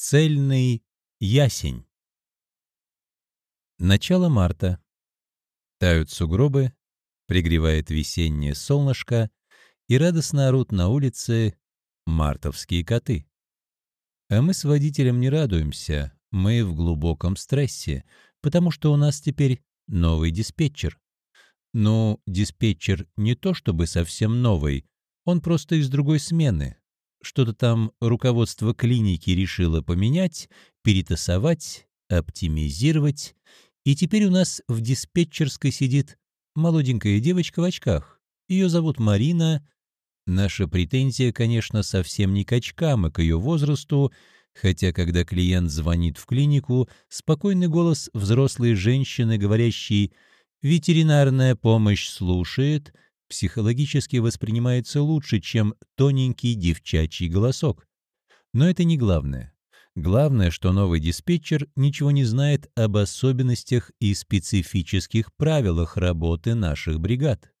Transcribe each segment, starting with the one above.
Цельный ясень. Начало марта. Тают сугробы, пригревает весеннее солнышко, и радостно орут на улице мартовские коты. А мы с водителем не радуемся, мы в глубоком стрессе, потому что у нас теперь новый диспетчер. Ну, диспетчер не то чтобы совсем новый, он просто из другой смены, что-то там руководство клиники решило поменять, перетасовать, оптимизировать, и теперь у нас в диспетчерской сидит молоденькая девочка в очках. Ее зовут Марина. Наша претензия, конечно, совсем не к очкам и к ее возрасту, хотя когда клиент звонит в клинику, спокойный голос взрослой женщины, говорящей «ветеринарная помощь слушает», психологически воспринимается лучше, чем тоненький девчачий голосок. Но это не главное. Главное, что новый диспетчер ничего не знает об особенностях и специфических правилах работы наших бригад.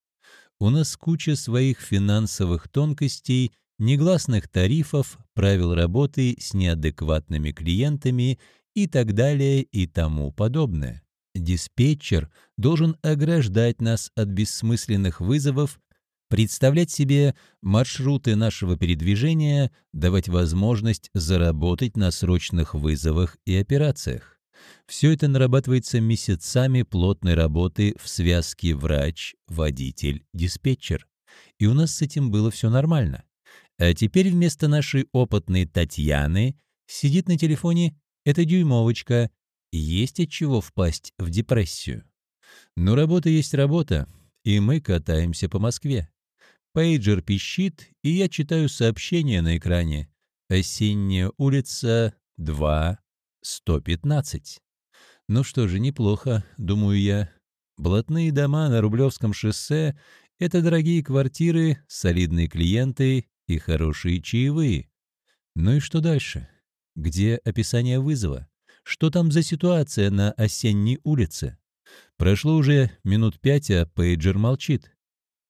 У нас куча своих финансовых тонкостей, негласных тарифов, правил работы с неадекватными клиентами и так далее и тому подобное. Диспетчер должен ограждать нас от бессмысленных вызовов, представлять себе маршруты нашего передвижения, давать возможность заработать на срочных вызовах и операциях. Все это нарабатывается месяцами плотной работы в связке врач, водитель, диспетчер. И у нас с этим было все нормально. А теперь вместо нашей опытной Татьяны сидит на телефоне эта дюймовочка, есть от чего впасть в депрессию. Но работа есть работа, и мы катаемся по Москве. Пейджер пищит, и я читаю сообщение на экране. Осенняя улица 2, 115. Ну что же, неплохо, думаю я. Блатные дома на Рублевском шоссе — это дорогие квартиры, солидные клиенты и хорошие чаевые. Ну и что дальше? Где описание вызова? Что там за ситуация на осенней улице? Прошло уже минут пять, а пейджер молчит.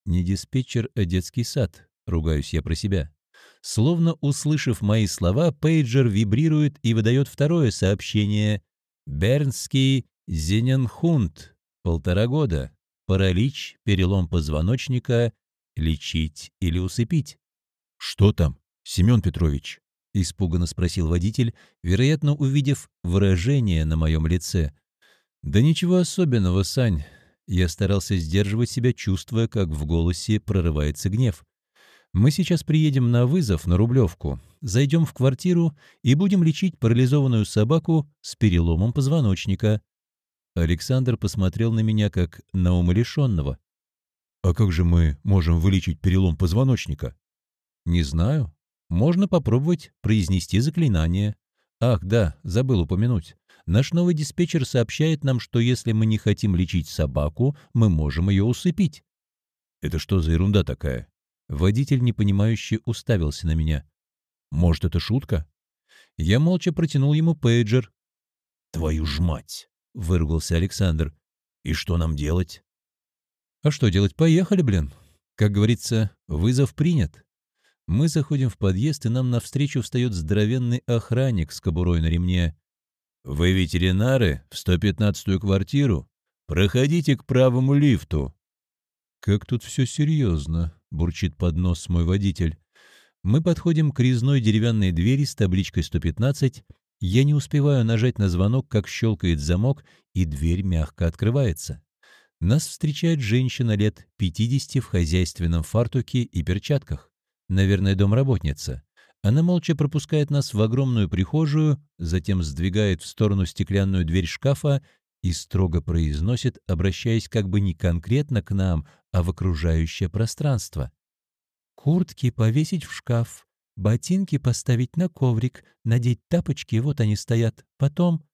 Не диспетчер, а детский сад, ругаюсь я про себя. Словно услышав мои слова, пейджер вибрирует и выдает второе сообщение. «Бернский Зененхунд. Полтора года. Паралич, перелом позвоночника. Лечить или усыпить?» «Что там, Семен Петрович?» — испуганно спросил водитель, вероятно, увидев выражение на моем лице. «Да ничего особенного, Сань». Я старался сдерживать себя, чувствуя, как в голосе прорывается гнев. «Мы сейчас приедем на вызов на Рублевку, зайдем в квартиру и будем лечить парализованную собаку с переломом позвоночника». Александр посмотрел на меня, как на умалишенного. «А как же мы можем вылечить перелом позвоночника?» «Не знаю. Можно попробовать произнести заклинание. Ах, да, забыл упомянуть. Наш новый диспетчер сообщает нам, что если мы не хотим лечить собаку, мы можем ее усыпить. Это что за ерунда такая? Водитель, непонимающе, уставился на меня. Может, это шутка? Я молча протянул ему пейджер. «Твою ж мать!» — выругался Александр. «И что нам делать?» «А что делать? Поехали, блин!» Как говорится, вызов принят. Мы заходим в подъезд, и нам навстречу встает здоровенный охранник с кобурой на ремне. «Вы ветеринары? В 115-ю квартиру? Проходите к правому лифту». «Как тут все серьезно», — бурчит под нос мой водитель. Мы подходим к резной деревянной двери с табличкой 115. Я не успеваю нажать на звонок, как щелкает замок, и дверь мягко открывается. Нас встречает женщина лет 50 в хозяйственном фартуке и перчатках. Наверное, домработница. Она молча пропускает нас в огромную прихожую, затем сдвигает в сторону стеклянную дверь шкафа и строго произносит, обращаясь как бы не конкретно к нам, а в окружающее пространство. «Куртки повесить в шкаф, ботинки поставить на коврик, надеть тапочки, вот они стоят. Потом...»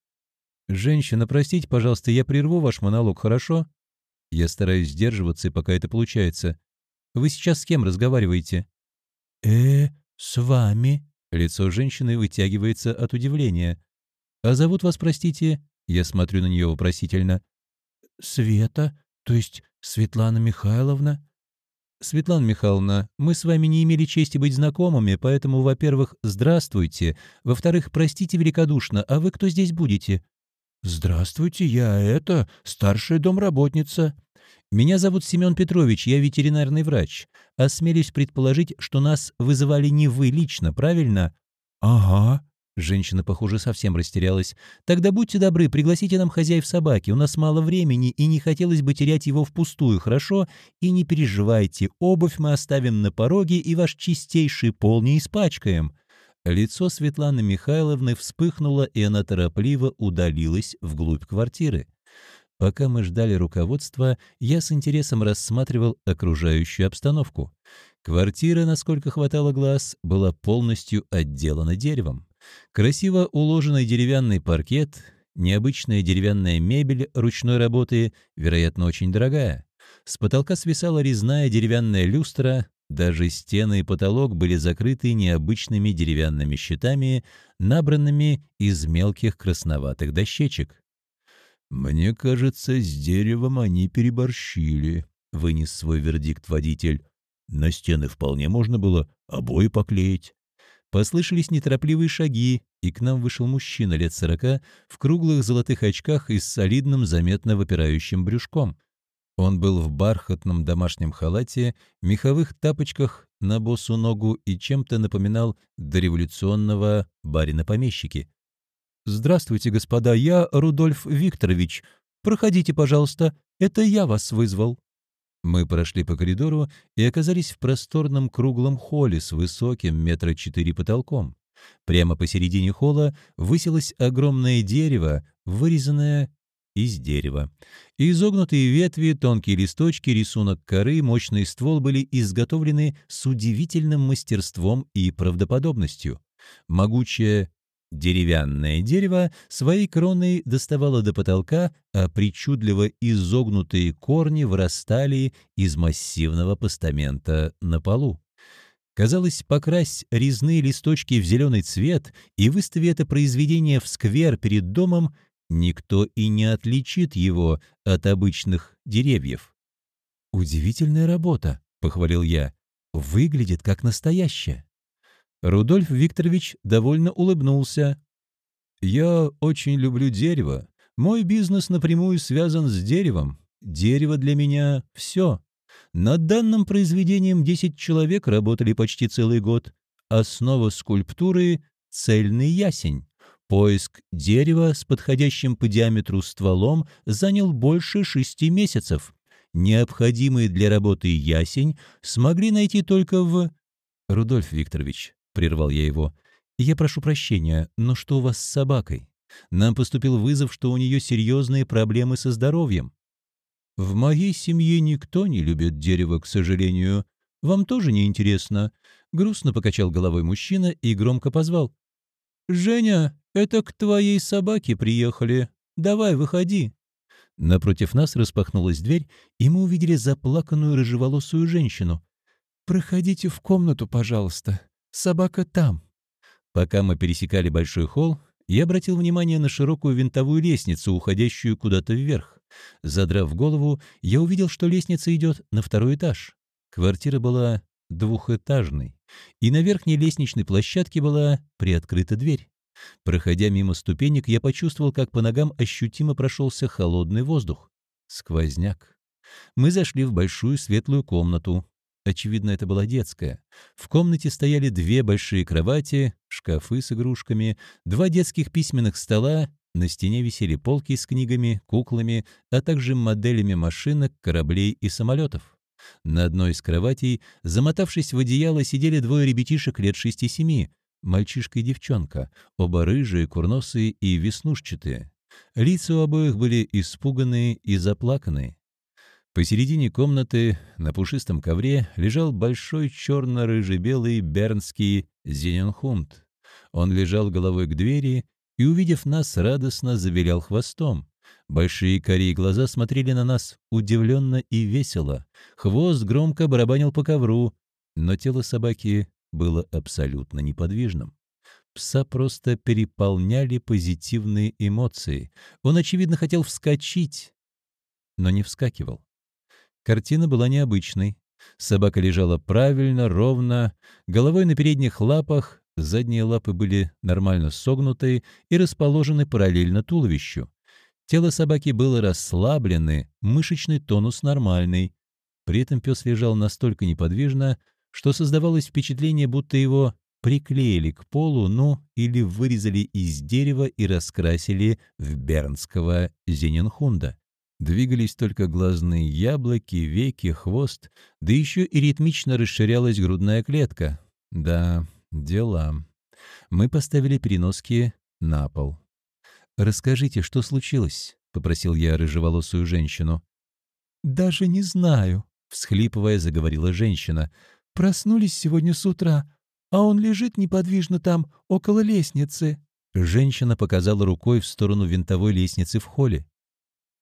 «Женщина, простите, пожалуйста, я прерву ваш монолог, хорошо?» Я стараюсь сдерживаться, пока это получается. «Вы сейчас с кем разговариваете?» «Э, с вами?» Лицо женщины вытягивается от удивления. «А зовут вас, простите?» Я смотрю на нее вопросительно. «Света, то есть Светлана Михайловна?» Светлана Михайловна, мы с вами не имели чести быть знакомыми, поэтому, во-первых, здравствуйте, во-вторых, простите великодушно, а вы кто здесь будете?» «Здравствуйте, я это, старшая домработница». «Меня зовут Семен Петрович, я ветеринарный врач. Осмелюсь предположить, что нас вызывали не вы лично, правильно?» «Ага», Женщина, похоже, совсем растерялась. «Тогда будьте добры, пригласите нам хозяев собаки. У нас мало времени, и не хотелось бы терять его впустую, хорошо? И не переживайте, обувь мы оставим на пороге, и ваш чистейший пол не испачкаем». Лицо Светланы Михайловны вспыхнуло, и она торопливо удалилась вглубь квартиры. Пока мы ждали руководства, я с интересом рассматривал окружающую обстановку. Квартира, насколько хватало глаз, была полностью отделана деревом. Красиво уложенный деревянный паркет, необычная деревянная мебель ручной работы, вероятно, очень дорогая. С потолка свисала резная деревянная люстра, даже стены и потолок были закрыты необычными деревянными щитами, набранными из мелких красноватых дощечек. «Мне кажется, с деревом они переборщили», — вынес свой вердикт водитель. «На стены вполне можно было обои поклеить». Послышались неторопливые шаги, и к нам вышел мужчина лет сорока в круглых золотых очках и с солидным, заметно выпирающим брюшком. Он был в бархатном домашнем халате, меховых тапочках на босу ногу и чем-то напоминал дореволюционного барина-помещики. «Здравствуйте, господа, я Рудольф Викторович. Проходите, пожалуйста, это я вас вызвал». Мы прошли по коридору и оказались в просторном круглом холле с высоким метра четыре потолком. Прямо посередине холла высилось огромное дерево, вырезанное из дерева. Изогнутые ветви, тонкие листочки, рисунок коры, мощный ствол были изготовлены с удивительным мастерством и правдоподобностью. Могучая Деревянное дерево своей кроной доставало до потолка, а причудливо изогнутые корни вырастали из массивного постамента на полу. Казалось, покрась резные листочки в зеленый цвет и выстави это произведение в сквер перед домом, никто и не отличит его от обычных деревьев. «Удивительная работа», — похвалил я. «Выглядит как настоящая». Рудольф Викторович довольно улыбнулся. «Я очень люблю дерево. Мой бизнес напрямую связан с деревом. Дерево для меня — все. Над данным произведением 10 человек работали почти целый год. Основа скульптуры — цельный ясень. Поиск дерева с подходящим по диаметру стволом занял больше шести месяцев. Необходимый для работы ясень смогли найти только в... Рудольф Викторович, прервал я его. «Я прошу прощения, но что у вас с собакой? Нам поступил вызов, что у нее серьезные проблемы со здоровьем». «В моей семье никто не любит дерево, к сожалению. Вам тоже не интересно?» Грустно покачал головой мужчина и громко позвал. «Женя, это к твоей собаке приехали. Давай, выходи». Напротив нас распахнулась дверь, и мы увидели заплаканную рыжеволосую женщину. «Проходите в комнату, пожалуйста. Собака там». Пока мы пересекали большой холл, я обратил внимание на широкую винтовую лестницу, уходящую куда-то вверх. Задрав голову, я увидел, что лестница идет на второй этаж. Квартира была двухэтажной, и на верхней лестничной площадке была приоткрыта дверь. Проходя мимо ступенек, я почувствовал, как по ногам ощутимо прошелся холодный воздух. Сквозняк. Мы зашли в большую светлую комнату. Очевидно, это была детская. В комнате стояли две большие кровати, шкафы с игрушками, два детских письменных стола, на стене висели полки с книгами, куклами, а также моделями машинок, кораблей и самолетов. На одной из кроватей, замотавшись в одеяло, сидели двое ребятишек лет шести-семи, мальчишка и девчонка, оба рыжие, курносые и веснушчатые. Лица у обоих были испуганные и заплаканные. Посередине комнаты на пушистом ковре лежал большой черно-рыжий-белый бернский зененхунд. Он лежал головой к двери и, увидев нас, радостно завилял хвостом. Большие карие глаза смотрели на нас удивленно и весело. Хвост громко барабанил по ковру, но тело собаки было абсолютно неподвижным. Пса просто переполняли позитивные эмоции. Он, очевидно, хотел вскочить, но не вскакивал. Картина была необычной. Собака лежала правильно, ровно, головой на передних лапах, задние лапы были нормально согнуты и расположены параллельно туловищу. Тело собаки было расслаблены, мышечный тонус нормальный. При этом пес лежал настолько неподвижно, что создавалось впечатление, будто его приклеили к полу, ну, или вырезали из дерева и раскрасили в бернского зененхунда. Двигались только глазные яблоки, веки, хвост, да еще и ритмично расширялась грудная клетка. Да, дела. Мы поставили переноски на пол. «Расскажите, что случилось?» — попросил я рыжеволосую женщину. «Даже не знаю», — всхлипывая, заговорила женщина. «Проснулись сегодня с утра, а он лежит неподвижно там, около лестницы». Женщина показала рукой в сторону винтовой лестницы в холле.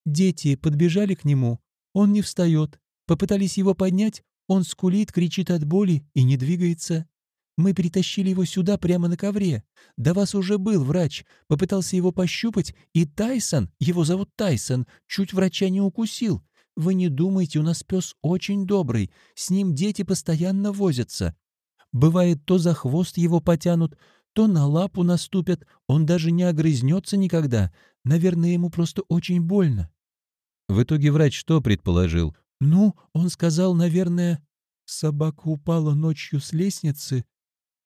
Дети подбежали к нему, он не встает. Попытались его поднять, он скулит, кричит от боли и не двигается. Мы перетащили его сюда прямо на ковре. До вас уже был врач, попытался его пощупать, и Тайсон, его зовут Тайсон, чуть врача не укусил. Вы не думайте, у нас пес очень добрый, с ним дети постоянно возятся. Бывает, то за хвост его потянут, то на лапу наступят, он даже не огрызнется никогда. Наверное, ему просто очень больно. В итоге врач что предположил? Ну, он сказал, наверное, собака упала ночью с лестницы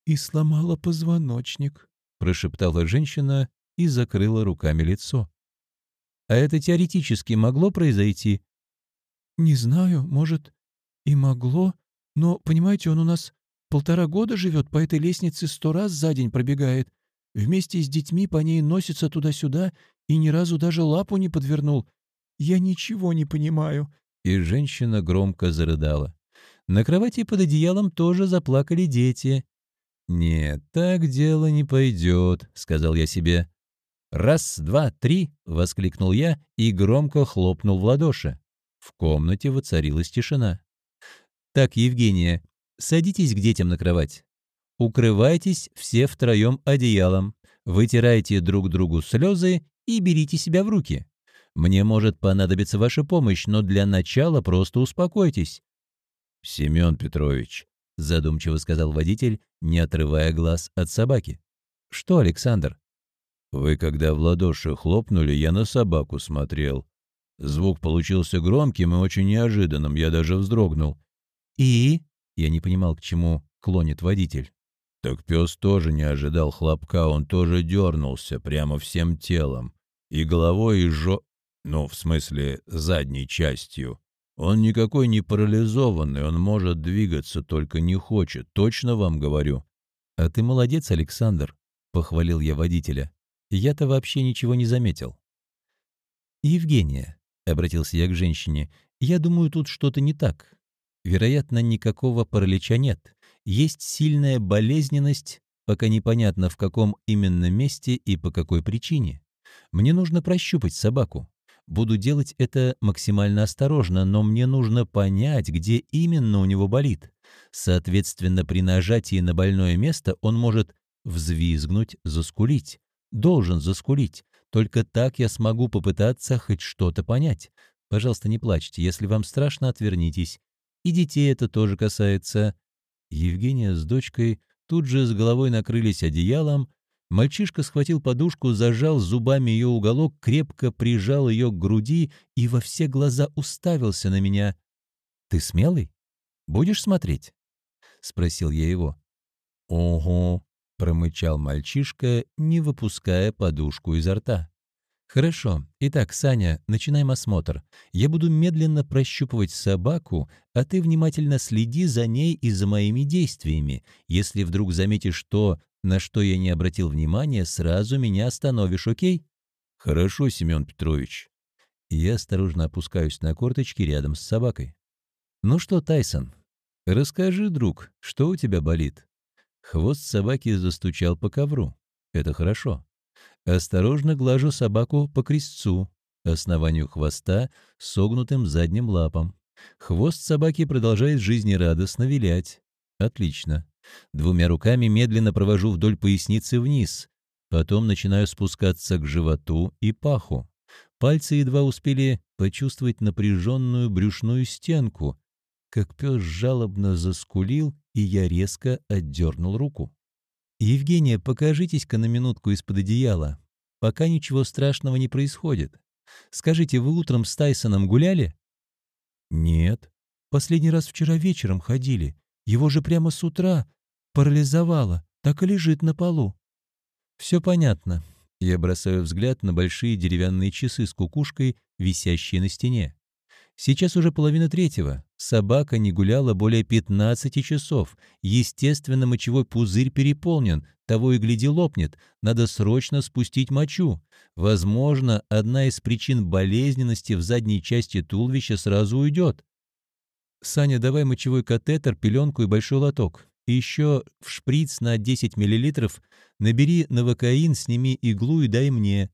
и сломала позвоночник, прошептала женщина и закрыла руками лицо. А это теоретически могло произойти? Не знаю, может, и могло, но, понимаете, он у нас полтора года живет, по этой лестнице сто раз за день пробегает. Вместе с детьми по ней носится туда-сюда и ни разу даже лапу не подвернул. Я ничего не понимаю». И женщина громко зарыдала. На кровати под одеялом тоже заплакали дети. «Нет, так дело не пойдет», — сказал я себе. «Раз, два, три!» — воскликнул я и громко хлопнул в ладоши. В комнате воцарилась тишина. «Так, Евгения, садитесь к детям на кровать. Укрывайтесь все втроем одеялом, вытирайте друг другу слезы и берите себя в руки. Мне может понадобиться ваша помощь, но для начала просто успокойтесь». «Семен Петрович», — задумчиво сказал водитель, не отрывая глаз от собаки. «Что, Александр?» «Вы когда в ладоши хлопнули, я на собаку смотрел. Звук получился громким и очень неожиданным, я даже вздрогнул». «И?» — я не понимал, к чему клонит водитель. Так пес тоже не ожидал хлопка, он тоже дернулся прямо всем телом. И головой, и жо... Ну, в смысле, задней частью. Он никакой не парализованный, он может двигаться, только не хочет, точно вам говорю. А ты молодец, Александр, похвалил я водителя. Я-то вообще ничего не заметил. Евгения, обратился я к женщине, я думаю, тут что-то не так. Вероятно, никакого паралича нет. Есть сильная болезненность, пока непонятно в каком именно месте и по какой причине. Мне нужно прощупать собаку. Буду делать это максимально осторожно, но мне нужно понять, где именно у него болит. Соответственно, при нажатии на больное место он может взвизгнуть, заскулить. Должен заскулить. Только так я смогу попытаться хоть что-то понять. Пожалуйста, не плачьте. Если вам страшно, отвернитесь. И детей это тоже касается. Евгения с дочкой тут же с головой накрылись одеялом, Мальчишка схватил подушку, зажал зубами ее уголок, крепко прижал ее к груди и во все глаза уставился на меня. «Ты смелый? Будешь смотреть?» — спросил я его. «Ого!» — промычал мальчишка, не выпуская подушку изо рта. «Хорошо. Итак, Саня, начинаем осмотр. Я буду медленно прощупывать собаку, а ты внимательно следи за ней и за моими действиями. Если вдруг заметишь то, на что я не обратил внимания, сразу меня остановишь, окей?» «Хорошо, Семен Петрович». Я осторожно опускаюсь на корточки рядом с собакой. «Ну что, Тайсон, расскажи, друг, что у тебя болит?» Хвост собаки застучал по ковру. Это хорошо. Осторожно глажу собаку по крестцу, основанию хвоста, согнутым задним лапом. Хвост собаки продолжает жизнерадостно вилять. Отлично. Двумя руками медленно провожу вдоль поясницы вниз. Потом начинаю спускаться к животу и паху. Пальцы едва успели почувствовать напряженную брюшную стенку. как пес жалобно заскулил, и я резко отдернул руку. «Евгения, покажитесь-ка на минутку из-под одеяла. Пока ничего страшного не происходит. Скажите, вы утром с Тайсоном гуляли?» «Нет. Последний раз вчера вечером ходили. Его же прямо с утра парализовало, так и лежит на полу». «Все понятно». Я бросаю взгляд на большие деревянные часы с кукушкой, висящие на стене. Сейчас уже половина третьего. Собака не гуляла более 15 часов. Естественно, мочевой пузырь переполнен. Того и гляди лопнет. Надо срочно спустить мочу. Возможно, одна из причин болезненности в задней части туловища сразу уйдет. «Саня, давай мочевой катетер, пеленку и большой лоток. И еще в шприц на 10 мл набери новокаин, сними иглу и дай мне.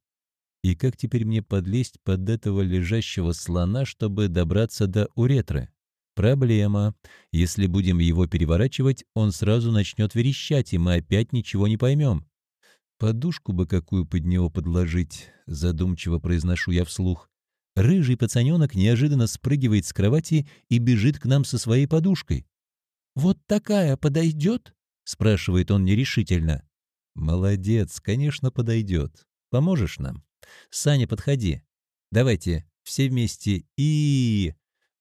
И как теперь мне подлезть под этого лежащего слона, чтобы добраться до уретры? Проблема. Если будем его переворачивать, он сразу начнет верещать, и мы опять ничего не поймем. Подушку бы какую под него подложить, задумчиво произношу я вслух. Рыжий пацаненок неожиданно спрыгивает с кровати и бежит к нам со своей подушкой. «Вот такая подойдет?» — спрашивает он нерешительно. «Молодец, конечно, подойдет. Поможешь нам?» «Саня, подходи. Давайте, все вместе и...»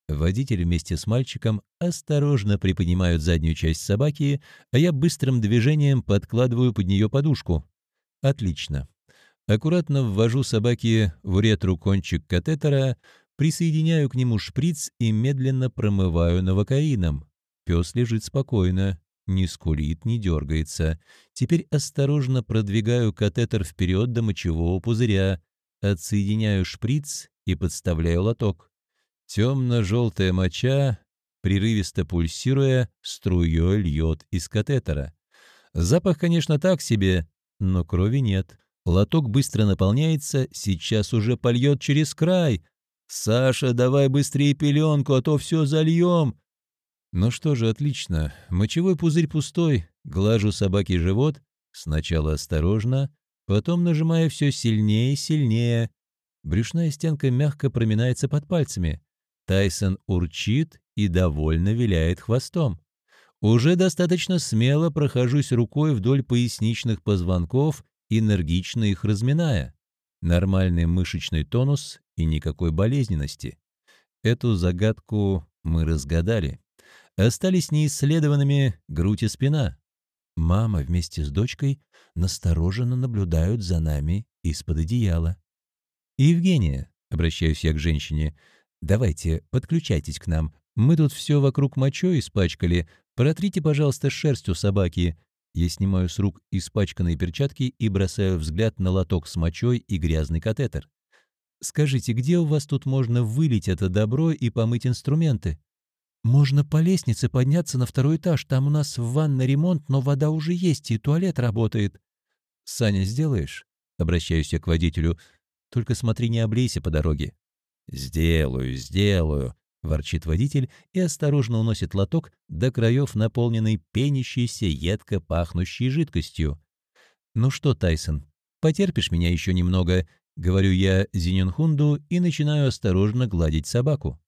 Водитель вместе с мальчиком осторожно приподнимают заднюю часть собаки, а я быстрым движением подкладываю под нее подушку. Отлично. Аккуратно ввожу собаке в уретру кончик катетера, присоединяю к нему шприц и медленно промываю новокаином. Пес лежит спокойно, не скулит, не дергается. Теперь осторожно продвигаю катетер вперед до мочевого пузыря, отсоединяю шприц и подставляю лоток. Темно-желтая моча, прерывисто пульсируя, струей льет из катетера. Запах, конечно, так себе, но крови нет. Лоток быстро наполняется, сейчас уже польет через край. «Саша, давай быстрее пеленку, а то все зальем!» Ну что же, отлично. Мочевой пузырь пустой, глажу собаке живот, сначала осторожно, потом нажимая все сильнее и сильнее. Брюшная стенка мягко проминается под пальцами. Тайсон урчит и довольно виляет хвостом. Уже достаточно смело прохожусь рукой вдоль поясничных позвонков, энергично их разминая. Нормальный мышечный тонус и никакой болезненности. Эту загадку мы разгадали остались неисследованными грудь и спина. Мама вместе с дочкой настороженно наблюдают за нами из-под одеяла. «Евгения», — обращаюсь я к женщине, — «давайте, подключайтесь к нам. Мы тут все вокруг мочой испачкали. Протрите, пожалуйста, шерстью собаки». Я снимаю с рук испачканные перчатки и бросаю взгляд на лоток с мочой и грязный катетер. «Скажите, где у вас тут можно вылить это добро и помыть инструменты?» «Можно по лестнице подняться на второй этаж. Там у нас в ванной ремонт, но вода уже есть, и туалет работает». «Саня, сделаешь?» — обращаюсь я к водителю. «Только смотри, не облейся по дороге». «Сделаю, сделаю», — ворчит водитель и осторожно уносит лоток до краев, наполненный пенящейся, едко пахнущей жидкостью. «Ну что, Тайсон, потерпишь меня еще немного?» — говорю я Зинюнхунду и начинаю осторожно гладить собаку.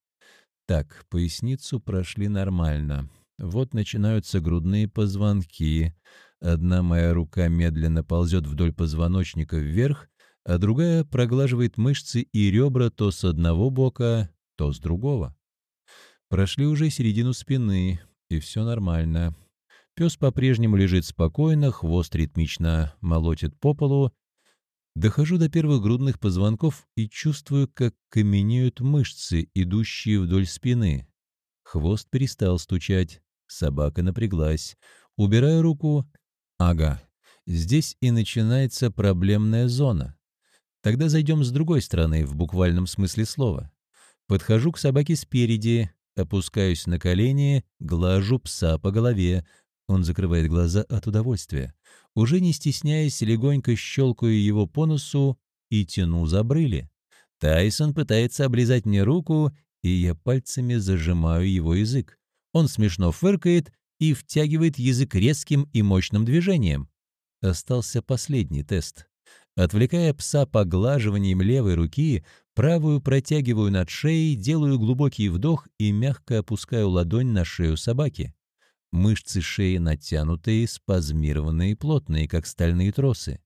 Так, поясницу прошли нормально. Вот начинаются грудные позвонки. Одна моя рука медленно ползет вдоль позвоночника вверх, а другая проглаживает мышцы и ребра то с одного бока, то с другого. Прошли уже середину спины, и все нормально. Пес по-прежнему лежит спокойно, хвост ритмично молотит по полу, Дохожу до первых грудных позвонков и чувствую, как каменеют мышцы, идущие вдоль спины. Хвост перестал стучать, собака напряглась. Убираю руку. Ага, здесь и начинается проблемная зона. Тогда зайдем с другой стороны, в буквальном смысле слова. Подхожу к собаке спереди, опускаюсь на колени, глажу пса по голове. Он закрывает глаза от удовольствия. Уже не стесняясь, легонько щелкаю его по носу и тяну за брыли. Тайсон пытается облизать мне руку, и я пальцами зажимаю его язык. Он смешно фыркает и втягивает язык резким и мощным движением. Остался последний тест. Отвлекая пса поглаживанием левой руки, Правую протягиваю над шеей, делаю глубокий вдох и мягко опускаю ладонь на шею собаки. Мышцы шеи натянутые, спазмированные плотные, как стальные тросы.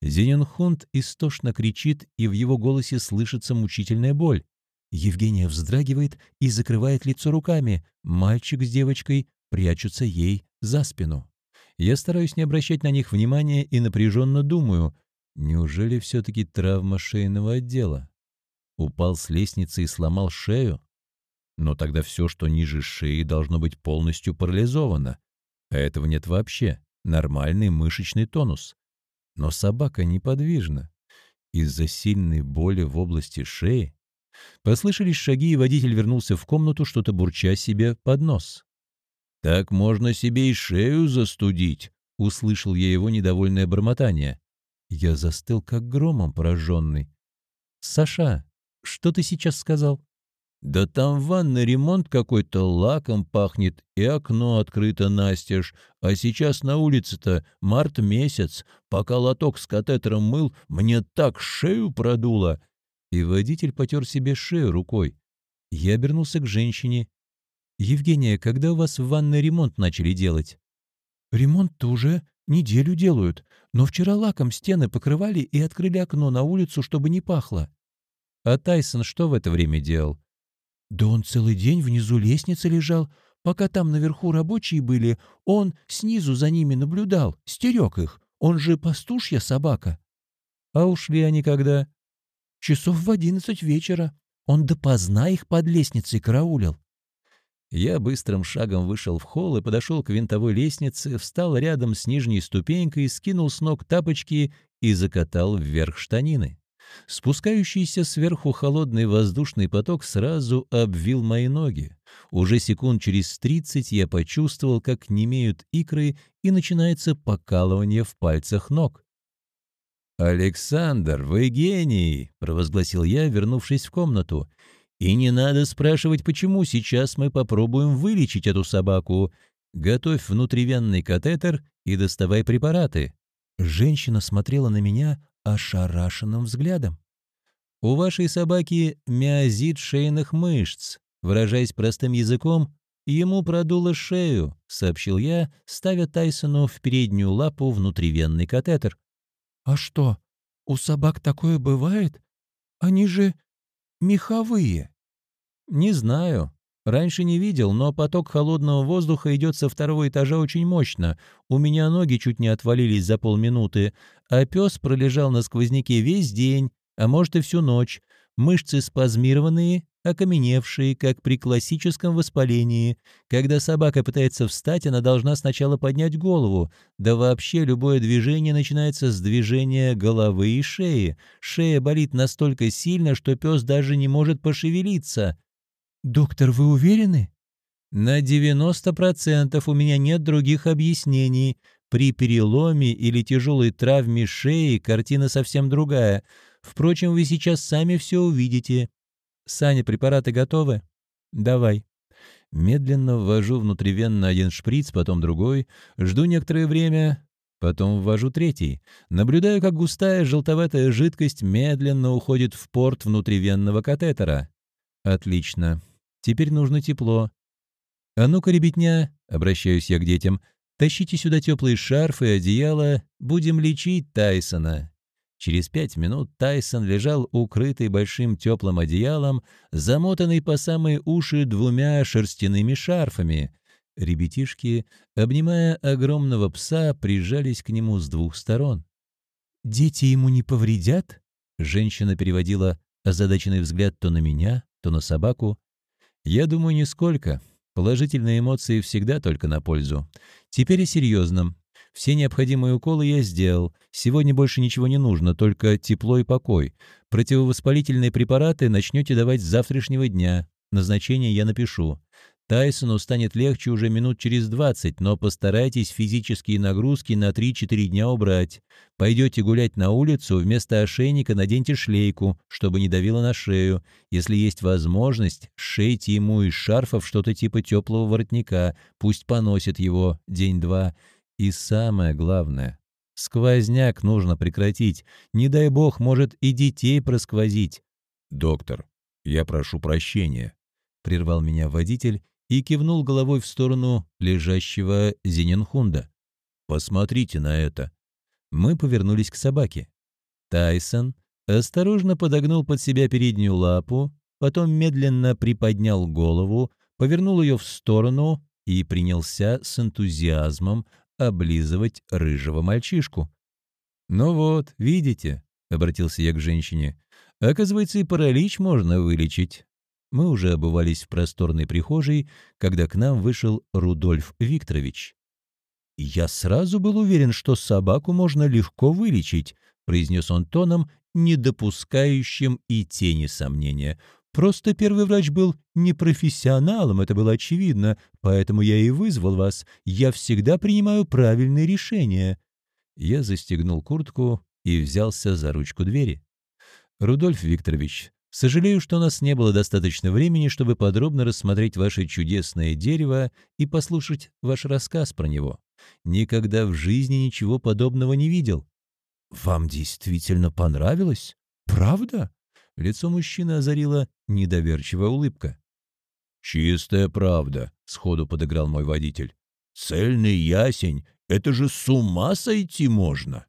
Зененхунд истошно кричит, и в его голосе слышится мучительная боль. Евгения вздрагивает и закрывает лицо руками. Мальчик с девочкой прячутся ей за спину. Я стараюсь не обращать на них внимания и напряженно думаю, неужели все-таки травма шейного отдела? Упал с лестницы и сломал шею? Но тогда все, что ниже шеи, должно быть полностью парализовано. А этого нет вообще. Нормальный мышечный тонус. Но собака неподвижна. Из-за сильной боли в области шеи послышались шаги, и водитель вернулся в комнату, что-то бурча себе под нос. «Так можно себе и шею застудить», — услышал я его недовольное бормотание. Я застыл, как громом пораженный. «Саша, что ты сейчас сказал?» Да там в ванной ремонт какой-то лаком пахнет, и окно открыто настежь. А сейчас на улице-то март месяц. Пока лоток с катетером мыл, мне так шею продуло. И водитель потер себе шею рукой. Я обернулся к женщине. «Евгения, когда у вас в ванной ремонт начали делать?» «Ремонт-то неделю делают, но вчера лаком стены покрывали и открыли окно на улицу, чтобы не пахло». «А Тайсон что в это время делал?» Да он целый день внизу лестницы лежал. Пока там наверху рабочие были, он снизу за ними наблюдал, стерег их. Он же пастушья собака. А ушли они когда? Часов в одиннадцать вечера. Он допоздна их под лестницей караулил. Я быстрым шагом вышел в холл и подошел к винтовой лестнице, встал рядом с нижней ступенькой, скинул с ног тапочки и закатал вверх штанины. Спускающийся сверху холодный воздушный поток сразу обвил мои ноги. Уже секунд через тридцать я почувствовал, как немеют икры и начинается покалывание в пальцах ног. «Александр, вы гений!» — провозгласил я, вернувшись в комнату. «И не надо спрашивать, почему. Сейчас мы попробуем вылечить эту собаку. Готовь внутривенный катетер и доставай препараты». Женщина смотрела на меня, ошарашенным взглядом. «У вашей собаки миозит шейных мышц. Выражаясь простым языком, ему продуло шею», — сообщил я, ставя Тайсону в переднюю лапу внутривенный катетер. «А что, у собак такое бывает? Они же меховые». «Не знаю. Раньше не видел, но поток холодного воздуха идет со второго этажа очень мощно. У меня ноги чуть не отвалились за полминуты, а пес пролежал на сквозняке весь день, а может и всю ночь. Мышцы спазмированные, окаменевшие, как при классическом воспалении. Когда собака пытается встать, она должна сначала поднять голову. Да вообще любое движение начинается с движения головы и шеи. Шея болит настолько сильно, что пес даже не может пошевелиться. «Доктор, вы уверены?» «На 90% у меня нет других объяснений. При переломе или тяжелой травме шеи картина совсем другая. Впрочем, вы сейчас сами все увидите. Саня, препараты готовы? Давай». Медленно ввожу внутривенно один шприц, потом другой. Жду некоторое время, потом ввожу третий. Наблюдаю, как густая желтоватая жидкость медленно уходит в порт внутривенного катетера. Отлично. Теперь нужно тепло. А ну-ка, ребятня, обращаюсь я к детям, тащите сюда теплые шарфы и одеяло, будем лечить Тайсона. Через пять минут Тайсон лежал укрытый большим теплым одеялом, замотанный по самые уши двумя шерстяными шарфами. Ребятишки, обнимая огромного пса, прижались к нему с двух сторон. «Дети ему не повредят?» Женщина переводила озадаченный взгляд то на меня, то на собаку. Я думаю, нисколько. Положительные эмоции всегда только на пользу. Теперь о серьезном. Все необходимые уколы я сделал. Сегодня больше ничего не нужно, только тепло и покой. Противовоспалительные препараты начнете давать с завтрашнего дня. Назначение я напишу. Тайсону станет легче уже минут через 20, но постарайтесь физические нагрузки на 3-4 дня убрать. Пойдете гулять на улицу, вместо ошейника наденьте шлейку, чтобы не давило на шею. Если есть возможность, шейте ему из шарфов что-то типа теплого воротника, пусть поносит его день-два. И самое главное, сквозняк нужно прекратить. Не дай бог, может и детей просквозить. «Доктор, я прошу прощения», — прервал меня водитель и кивнул головой в сторону лежащего Зененхунда. «Посмотрите на это». Мы повернулись к собаке. Тайсон осторожно подогнул под себя переднюю лапу, потом медленно приподнял голову, повернул ее в сторону и принялся с энтузиазмом облизывать рыжего мальчишку. «Ну вот, видите», — обратился я к женщине, — «оказывается, и паралич можно вылечить». Мы уже обывались в просторной прихожей, когда к нам вышел Рудольф Викторович. «Я сразу был уверен, что собаку можно легко вылечить», — произнес он тоном, не допускающим и тени сомнения. Просто первый врач был непрофессионалом, это было очевидно, поэтому я и вызвал вас. Я всегда принимаю правильные решения». Я застегнул куртку и взялся за ручку двери. «Рудольф Викторович, сожалею, что у нас не было достаточно времени, чтобы подробно рассмотреть ваше чудесное дерево и послушать ваш рассказ про него. Никогда в жизни ничего подобного не видел». «Вам действительно понравилось? Правда?» Лицо мужчины озарила недоверчивая улыбка. «Чистая правда», — сходу подыграл мой водитель. «Цельный ясень — это же с ума сойти можно!»